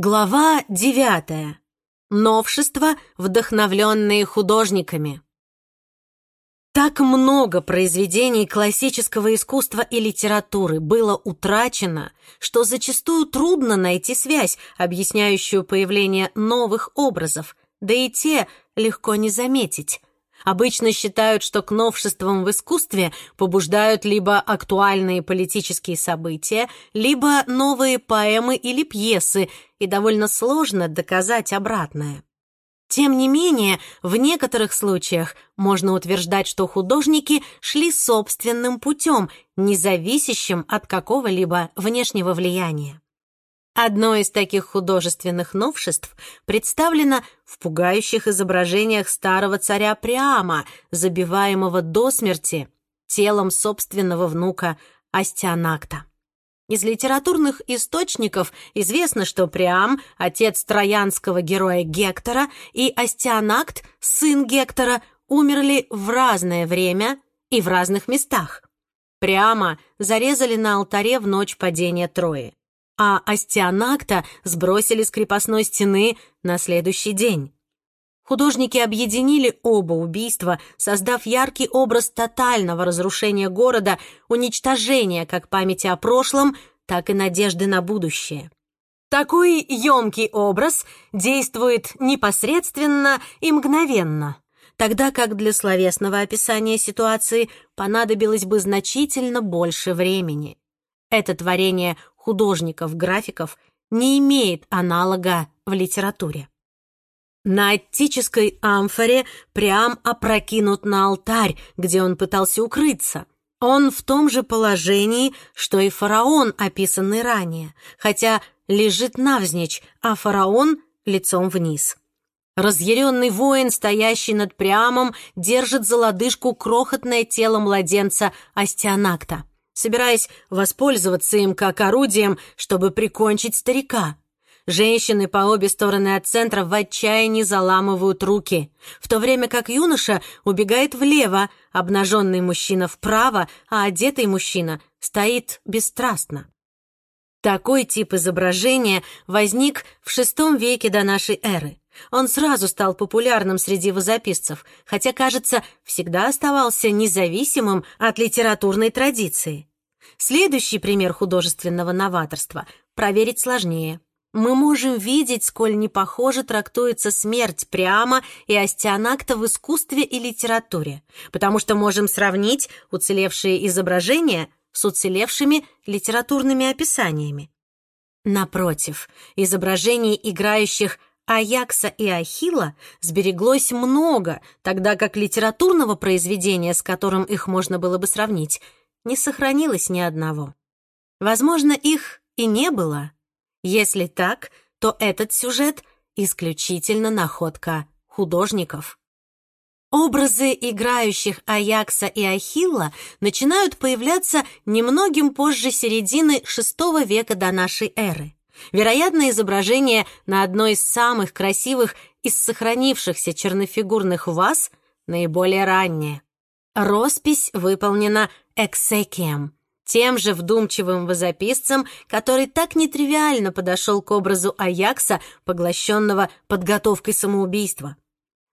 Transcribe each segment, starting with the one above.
Глава девятая. Новшества, вдохновленные художниками. Так много произведений классического искусства и литературы было утрачено, что зачастую трудно найти связь, объясняющую появление новых образов, да и те легко не заметить. Обычно считают, что к новшествам в искусстве побуждают либо актуальные политические события, либо новые поэмы или пьесы, и довольно сложно доказать обратное. Тем не менее, в некоторых случаях можно утверждать, что художники шли собственным путем, независящим от какого-либо внешнего влияния. Одно из таких художественных новшеств представлено в пугающих изображениях старого царя Приама, забиваемого до смерти телом собственного внука Астианакта. Из литературных источников известно, что Приам, отец троянского героя Гектора, и Астианакт, сын Гектора, умерли в разное время и в разных местах. Приама зарезали на алтаре в ночь падения Трои а Астианакта сбросили с крепостной стены на следующий день. Художники объединили оба убийства, создав яркий образ тотального разрушения города, уничтожения как памяти о прошлом, так и надежды на будущее. Такой емкий образ действует непосредственно и мгновенно, тогда как для словесного описания ситуации понадобилось бы значительно больше времени. Это творение художников-графиков не имеет аналога в литературе. На аттической амфоре Приам опрокинут на алтарь, где он пытался укрыться. Он в том же положении, что и фараон, описанный ранее, хотя лежит навзничь, а фараон — лицом вниз. Разъяренный воин, стоящий над Приамом, держит за лодыжку крохотное тело младенца Астианакта собираясь воспользоваться им как орудием, чтобы прикончить старика. Женщины по обе стороны от центра в отчаянии заламывают руки, в то время как юноша убегает влево, обнаженный мужчина вправо, а одетый мужчина стоит бесстрастно. Такой тип изображения возник в VI веке до нашей эры. Он сразу стал популярным среди возописцев, хотя, кажется, всегда оставался независимым от литературной традиции. Следующий пример художественного новаторства проверить сложнее. Мы можем видеть, сколь не похоже трактуется смерть прямо и остеанакта в искусстве и литературе, потому что можем сравнить уцелевшие изображения с уцелевшими литературными описаниями. Напротив, изображений играющих Аякса и Ахилла сбереглось много, тогда как литературного произведения, с которым их можно было бы сравнить, не сохранилось ни одного. Возможно, их и не было. Если так, то этот сюжет исключительно находка художников. Образы играющих Аякса и Ахилла начинают появляться немногим позже середины VI века до нашей эры. Вероятно, изображение на одной из самых красивых из сохранившихся чернофигурных ваз наиболее раннее. Роспись выполнена эксекием, тем же вдумчивым возописцем, который так нетривиально подошел к образу Аякса, поглощенного подготовкой самоубийства.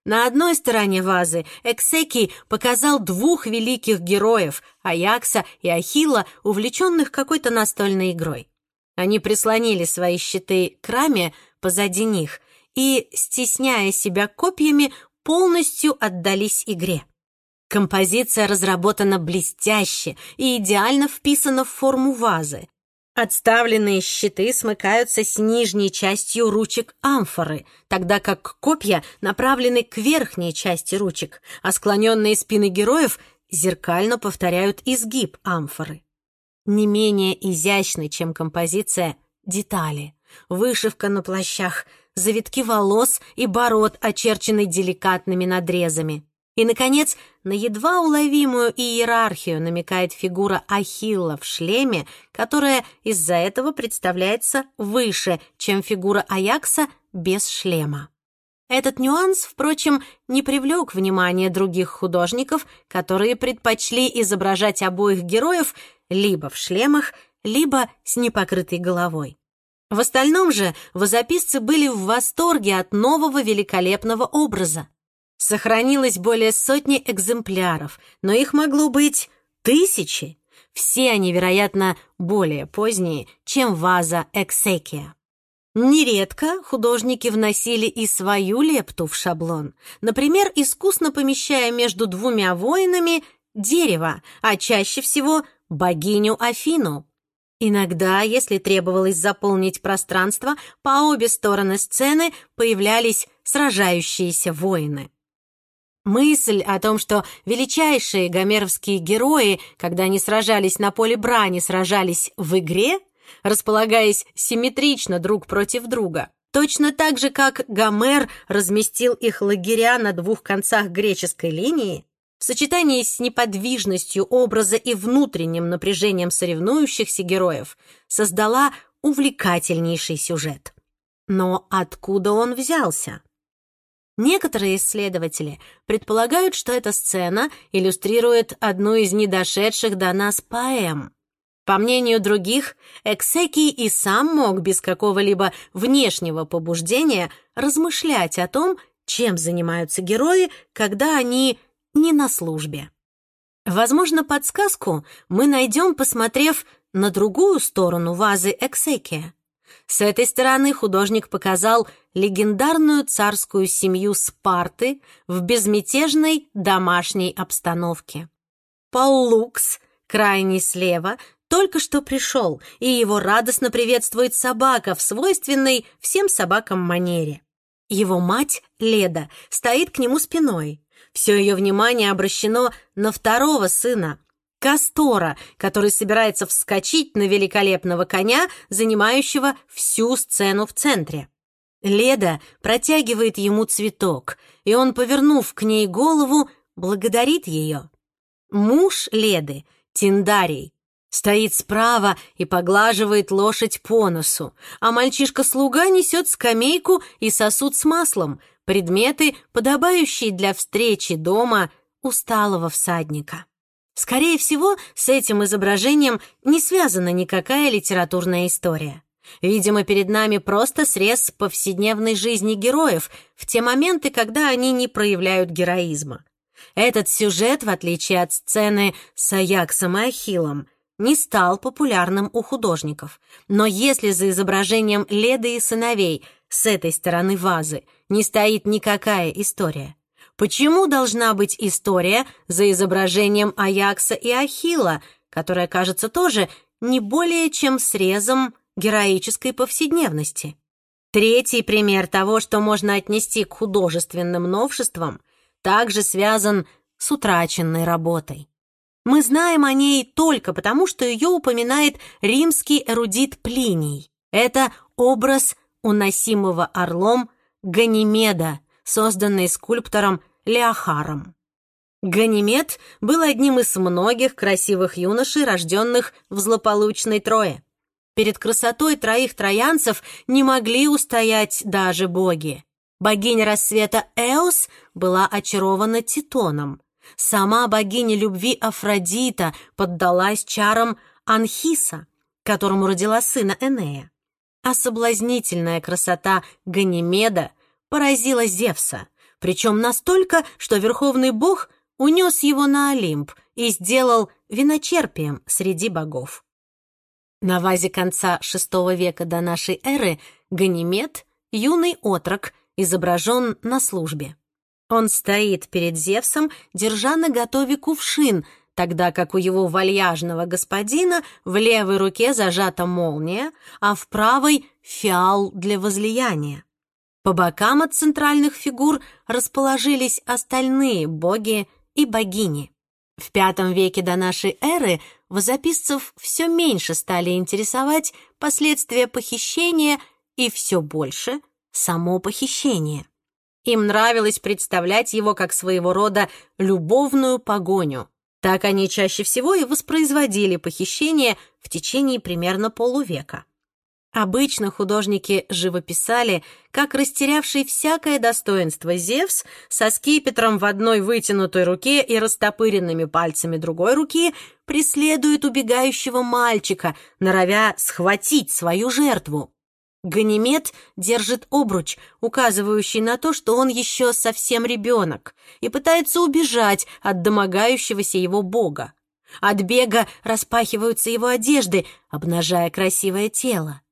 На одной стороне вазы Эксеки показал двух великих героев, Аякса и Ахилла, увлеченных какой-то настольной игрой. Они прислонили свои щиты к раме позади них и, стесняя себя копьями, полностью отдались игре. Композиция разработана блестяще и идеально вписана в форму вазы. Отставленные щиты смыкаются с нижней частью ручек амфоры, тогда как копья направлены к верхней части ручек, а склоненные спины героев зеркально повторяют изгиб амфоры. Не менее изящны, чем композиция, детали. Вышивка на плащах, завитки волос и бород, очерчены деликатными надрезами. И, наконец, на едва уловимую иерархию намекает фигура Ахилла в шлеме, которая из-за этого представляется выше, чем фигура Аякса без шлема. Этот нюанс, впрочем, не привлек внимания других художников, которые предпочли изображать обоих героев либо в шлемах, либо с непокрытой головой. В остальном же возописцы были в восторге от нового великолепного образа. Сохранилось более сотни экземпляров, но их могло быть тысячи. Все они, вероятно, более поздние, чем ваза Эксекия. Нередко художники вносили и свою лепту в шаблон, например, искусно помещая между двумя воинами дерево, а чаще всего богиню Афину. Иногда, если требовалось заполнить пространство, по обе стороны сцены появлялись сражающиеся воины. Мысль о том, что величайшие гомеровские герои, когда они сражались на поле брани, сражались в игре, располагаясь симметрично друг против друга, точно так же, как Гомер разместил их лагеря на двух концах греческой линии, в сочетании с неподвижностью образа и внутренним напряжением соревнующихся героев создала увлекательнейший сюжет. Но откуда он взялся? Некоторые исследователи предполагают, что эта сцена иллюстрирует одну из недошедших до нас поэм. По мнению других, Эксекий и сам мог без какого-либо внешнего побуждения размышлять о том, чем занимаются герои, когда они не на службе. Возможно, подсказку мы найдем, посмотрев на другую сторону вазы Эксекия. С этой стороны художник показал легендарную царскую семью Спарты в безмятежной домашней обстановке. Паулукс, крайний слева, только что пришел, и его радостно приветствует собака в свойственной всем собакам манере. Его мать, Леда, стоит к нему спиной. Все ее внимание обращено на второго сына, Кастора, который собирается вскочить на великолепного коня, занимающего всю сцену в центре. Леда протягивает ему цветок, и он, повернув к ней голову, благодарит ее. Муж Леды, Тиндарий, стоит справа и поглаживает лошадь по носу, а мальчишка-слуга несет скамейку и сосуд с маслом, предметы, подобающие для встречи дома усталого всадника. Скорее всего, с этим изображением не связана никакая литературная история. Видимо, перед нами просто срез повседневной жизни героев в те моменты, когда они не проявляют героизма. Этот сюжет, в отличие от сцены с Аяксом и Ахиллом, не стал популярным у художников. Но если за изображением Леды и сыновей с этой стороны вазы не стоит никакая история, Почему должна быть история за изображением Аякса и Ахилла, которая кажется тоже не более чем срезом героической повседневности? Третий пример того, что можно отнести к художественным новшествам, также связан с утраченной работой. Мы знаем о ней только потому, что ее упоминает римский эрудит Плиний. Это образ уносимого орлом Ганимеда, созданный скульптором Леохаром. Ганимед был одним из многих красивых юношей, рожденных в злополучной Трое. Перед красотой троих троянцев не могли устоять даже боги. Богиня рассвета Эос была очарована Титоном. Сама богиня любви Афродита поддалась чарам Анхиса, которому родила сына Энея. А соблазнительная красота Ганимеда поразила Зевса, причем настолько, что верховный бог унес его на Олимп и сделал виночерпием среди богов. На вазе конца VI века до нашей эры Ганимед, юный отрок, изображен на службе. Он стоит перед Зевсом, держа на готове кувшин, тогда как у его вальяжного господина в левой руке зажата молния, а в правой — фиал для возлияния. По бокам от центральных фигур расположились остальные боги и богини. В V веке до нашей эры возописцев все меньше стали интересовать последствия похищения и все больше само похищение. Им нравилось представлять его как своего рода любовную погоню. Так они чаще всего и воспроизводили похищение в течение примерно полувека. Обычно художники живописали, как растерявший всякое достоинство Зевс со скипетром в одной вытянутой руке и растопыренными пальцами другой руки преследует убегающего мальчика, норовя схватить свою жертву. Ганимед держит обруч, указывающий на то, что он еще совсем ребенок, и пытается убежать от домогающегося его бога. От бега распахиваются его одежды, обнажая красивое тело.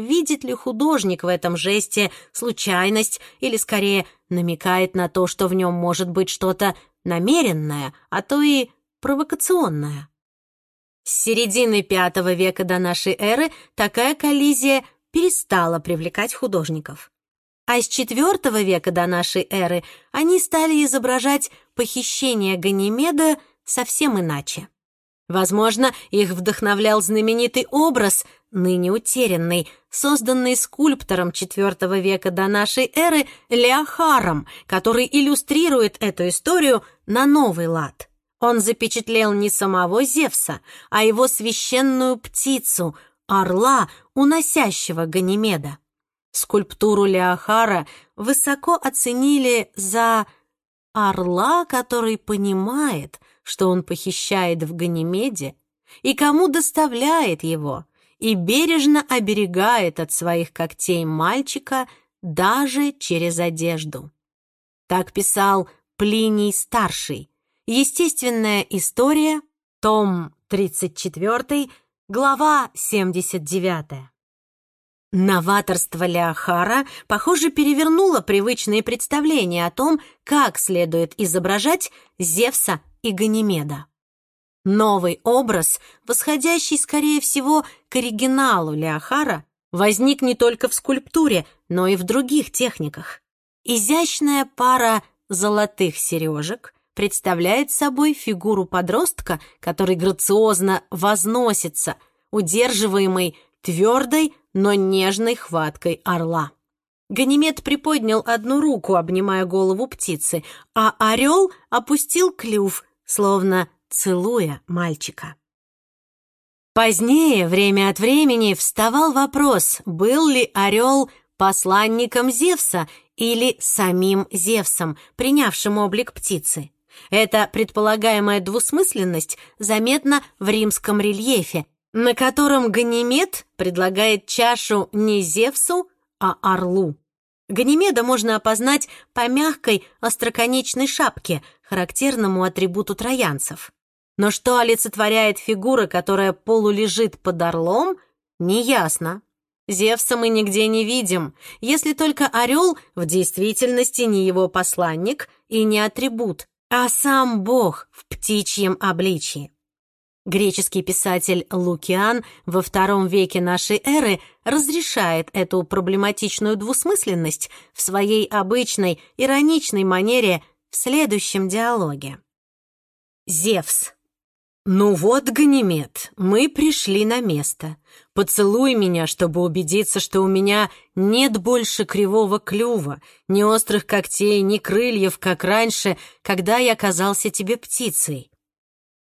Видит ли художник в этом жесте случайность или, скорее, намекает на то, что в нем может быть что-то намеренное, а то и провокационное? С середины V века до нашей эры такая коллизия перестала привлекать художников. А с IV века до нашей эры они стали изображать похищение Ганимеда совсем иначе. Возможно, их вдохновлял знаменитый образ, ныне утерянный, созданный скульптором IV века до нашей эры Леохаром, который иллюстрирует эту историю на новый лад. Он запечатлел не самого Зевса, а его священную птицу, орла, уносящего Ганимеда. Скульптуру Леохара высоко оценили за орла, который понимает, что он похищает в Ганимеде, и кому доставляет его, и бережно оберегает от своих когтей мальчика даже через одежду. Так писал Плиний Старший. Естественная история, том 34, глава 79. Новаторство Леохара, похоже, перевернуло привычные представления о том, как следует изображать Зевса и Ганимеда. Новый образ, восходящий, скорее всего, к оригиналу Леохара, возник не только в скульптуре, но и в других техниках. Изящная пара золотых сережек представляет собой фигуру подростка, который грациозно возносится, удерживаемый твердой, но нежной хваткой орла. Ганимед приподнял одну руку, обнимая голову птицы, а орел опустил клюв, словно целуя мальчика. Позднее, время от времени, вставал вопрос, был ли орел посланником Зевса или самим Зевсом, принявшим облик птицы. Эта предполагаемая двусмысленность заметна в римском рельефе, на котором Ганимед предлагает чашу не Зевсу, а орлу. Ганимеда можно опознать по мягкой остроконечной шапке, характерному атрибуту троянцев. Но что олицетворяет фигура, которая полулежит под орлом, неясно. Зевса мы нигде не видим, если только орел в действительности не его посланник и не атрибут, а сам бог в птичьем обличии. Греческий писатель Лукиан во втором веке нашей эры разрешает эту проблематичную двусмысленность в своей обычной ироничной манере в следующем диалоге. Зевс. «Ну вот, Ганимед, мы пришли на место. Поцелуй меня, чтобы убедиться, что у меня нет больше кривого клюва, ни острых когтей, ни крыльев, как раньше, когда я казался тебе птицей».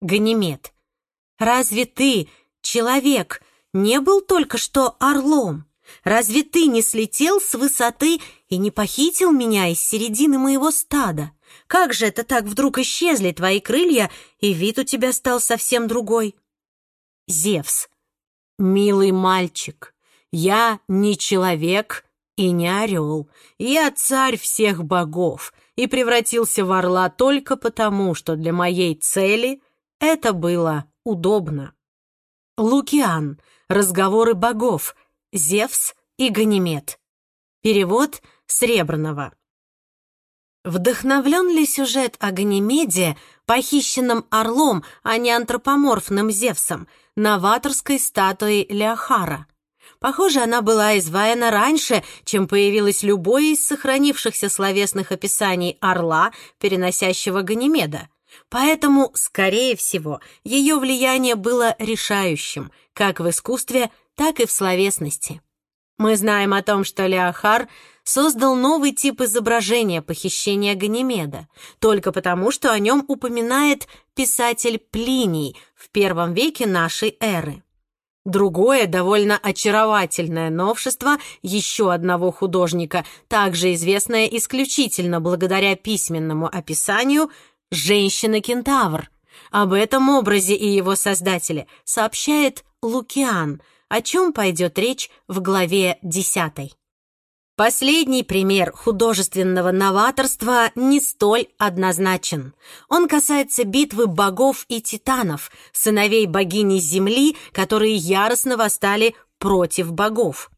Ганимед. Разве ты, человек, не был только что орлом? Разве ты не слетел с высоты и не похитил меня из середины моего стада? Как же это так вдруг исчезли твои крылья, и вид у тебя стал совсем другой? Зевс. Милый мальчик, я не человек и не орел. Я царь всех богов и превратился в орла только потому, что для моей цели это было удобно. Лукиан. Разговоры богов. Зевс и Ганимед. Перевод Сребрного. Вдохновлен ли сюжет о Ганимеде, похищенном орлом, а не антропоморфным Зевсом, новаторской статуей Леохара? Похоже, она была изваяна раньше, чем появилось любое из сохранившихся словесных описаний орла, переносящего Ганимеда. Поэтому, скорее всего, ее влияние было решающим, как в искусстве, так и в словесности. Мы знаем о том, что Леохар создал новый тип изображения похищения Ганимеда, только потому, что о нем упоминает писатель Плиний в первом веке нашей эры. Другое довольно очаровательное новшество еще одного художника, также известное исключительно благодаря письменному описанию – женщина-кентавр. Об этом образе и его создателе сообщает Лукиан, о чем пойдет речь в главе 10. Последний пример художественного новаторства не столь однозначен. Он касается битвы богов и титанов, сыновей богини Земли, которые яростно восстали против богов.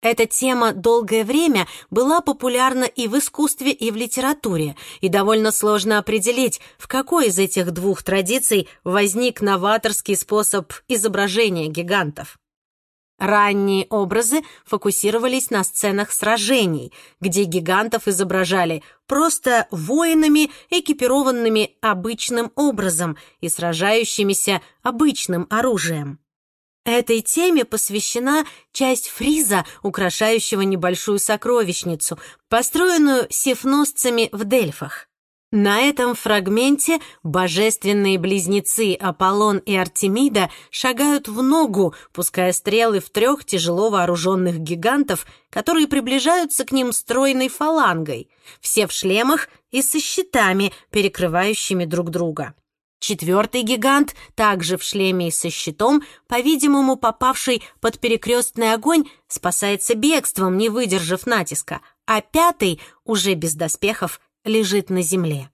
Эта тема долгое время была популярна и в искусстве, и в литературе, и довольно сложно определить, в какой из этих двух традиций возник новаторский способ изображения гигантов. Ранние образы фокусировались на сценах сражений, где гигантов изображали просто воинами, экипированными обычным образом и сражающимися обычным оружием. Этой теме посвящена часть фриза, украшающего небольшую сокровищницу, построенную сефносцами в Дельфах. На этом фрагменте божественные близнецы Аполлон и Артемида шагают в ногу, пуская стрелы в трех тяжело вооруженных гигантов, которые приближаются к ним стройной фалангой, все в шлемах и со щитами, перекрывающими друг друга. Четвертый гигант, также в шлеме и со щитом, по-видимому, попавший под перекрестный огонь, спасается бегством, не выдержав натиска, а пятый, уже без доспехов, лежит на земле.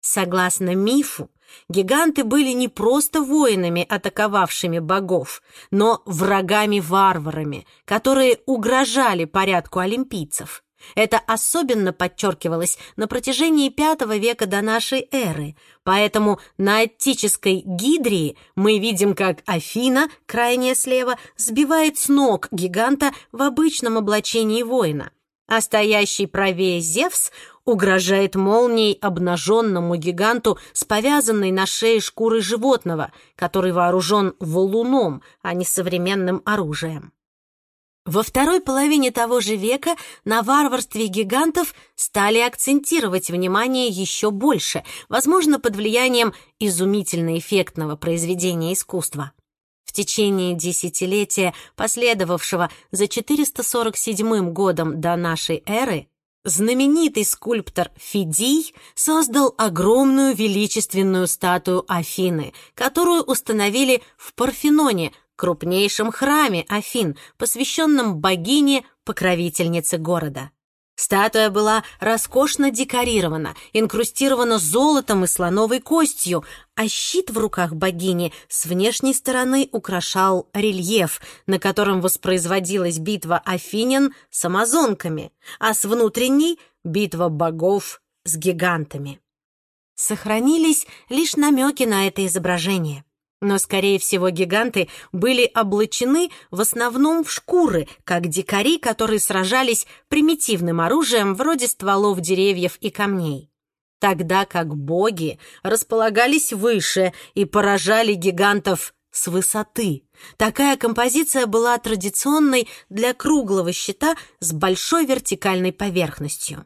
Согласно мифу, гиганты были не просто воинами, атаковавшими богов, но врагами-варварами, которые угрожали порядку олимпийцев. Это особенно подчеркивалось на протяжении V века до нашей эры, поэтому на аттической гидрии мы видим, как Афина, крайняя слева, сбивает с ног гиганта в обычном облачении воина, а стоящий правее Зевс угрожает молнией обнаженному гиганту с повязанной на шее шкурой животного, который вооружен валуном, а не современным оружием. Во второй половине того же века на варварстве гигантов стали акцентировать внимание еще больше, возможно, под влиянием изумительно эффектного произведения искусства. В течение десятилетия, последовавшего за 447 годом до нашей эры, Знаменитый скульптор Фидий создал огромную величественную статую Афины, которую установили в Парфеноне, крупнейшем храме Афин, посвященном богине, покровительнице города. Статуя была роскошно декорирована, инкрустирована золотом и слоновой костью, а щит в руках богини с внешней стороны украшал рельеф, на котором воспроизводилась битва афинян с амазонками, а с внутренней — битва богов с гигантами. Сохранились лишь намеки на это изображение — но, скорее всего, гиганты были облачены в основном в шкуры, как дикари, которые сражались примитивным оружием вроде стволов деревьев и камней. Тогда как боги располагались выше и поражали гигантов с высоты. Такая композиция была традиционной для круглого щита с большой вертикальной поверхностью.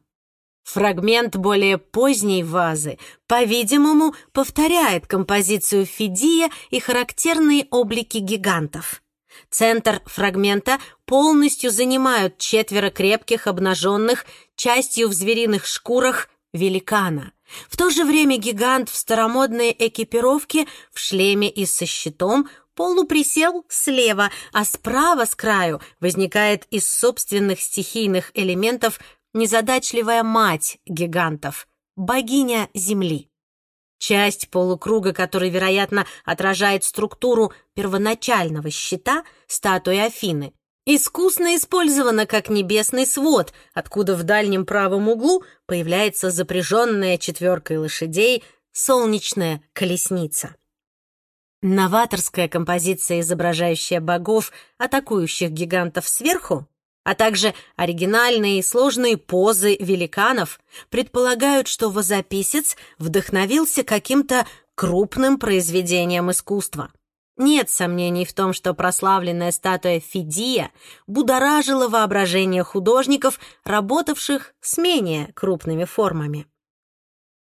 Фрагмент более поздней вазы, по-видимому, повторяет композицию Фидия и характерные облики гигантов. Центр фрагмента полностью занимают четверо крепких обнаженных, частью в звериных шкурах, великана. В то же время гигант в старомодной экипировке, в шлеме и со щитом, полуприсел слева, а справа с краю возникает из собственных стихийных элементов незадачливая мать гигантов, богиня Земли. Часть полукруга, который, вероятно, отражает структуру первоначального щита, статуи Афины, искусно использована как небесный свод, откуда в дальнем правом углу появляется запряженная четверкой лошадей солнечная колесница. Новаторская композиция, изображающая богов, атакующих гигантов сверху, а также оригинальные и сложные позы великанов предполагают, что возописец вдохновился каким-то крупным произведением искусства. Нет сомнений в том, что прославленная статуя Фидия будоражила воображение художников, работавших с менее крупными формами.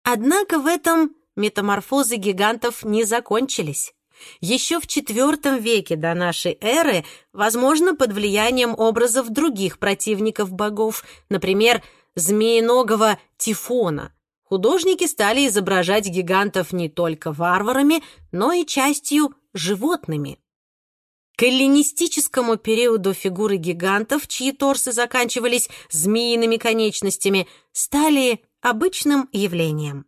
Однако в этом метаморфозы гигантов не закончились. Еще в IV веке до нашей эры, возможно, под влиянием образов других противников богов, например, змеиногого Тифона, художники стали изображать гигантов не только варварами, но и частью животными. К эллинистическому периоду фигуры гигантов, чьи торсы заканчивались змеиными конечностями, стали обычным явлением.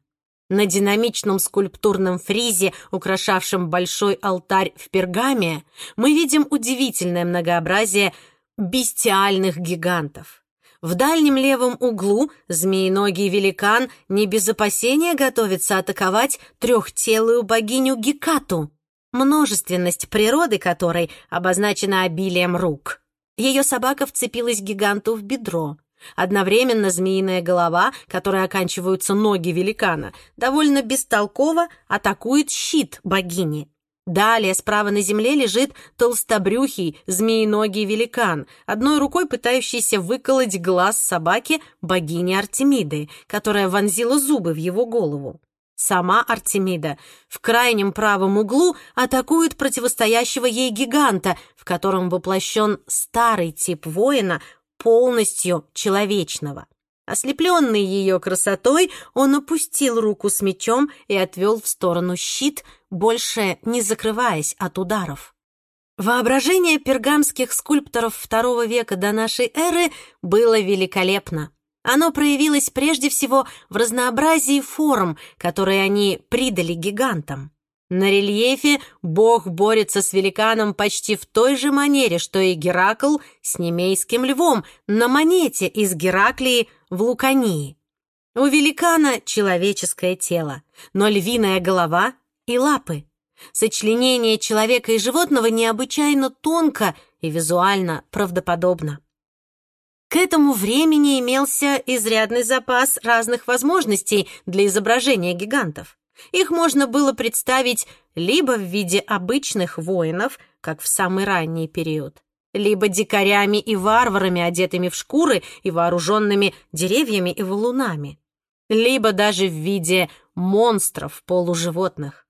На динамичном скульптурном фризе, украшавшем большой алтарь в Пергаме, мы видим удивительное многообразие бестиальных гигантов. В дальнем левом углу змеиногий великан не без опасения готовится атаковать трехтелую богиню Гекату, множественность природы которой обозначена обилием рук. Ее собака вцепилась гиганту в бедро. Одновременно змеиная голова, которой оканчиваются ноги великана, довольно бестолково атакует щит богини. Далее справа на земле лежит толстобрюхий, змеиногий великан, одной рукой пытающийся выколоть глаз собаки богини Артемиды, которая вонзила зубы в его голову. Сама Артемида в крайнем правом углу атакует противостоящего ей гиганта, в котором воплощен старый тип воина, полностью человечного. Ослепленный ее красотой, он опустил руку с мечом и отвел в сторону щит, больше не закрываясь от ударов. Воображение пергамских скульпторов II века до нашей эры было великолепно. Оно проявилось прежде всего в разнообразии форм, которые они придали гигантам. На рельефе бог борется с великаном почти в той же манере, что и Геракл с немейским львом на монете из Гераклии в Лукании. У великана человеческое тело, но львиная голова и лапы. Сочленение человека и животного необычайно тонко и визуально правдоподобно. К этому времени имелся изрядный запас разных возможностей для изображения гигантов. Их можно было представить либо в виде обычных воинов, как в самый ранний период, либо дикарями и варварами, одетыми в шкуры и вооруженными деревьями и валунами, либо даже в виде монстров полуживотных.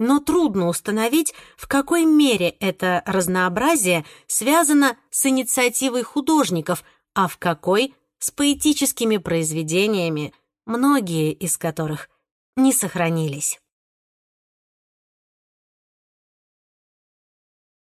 Но трудно установить, в какой мере это разнообразие связано с инициативой художников, а в какой — с поэтическими произведениями, многие из которых не сохранились.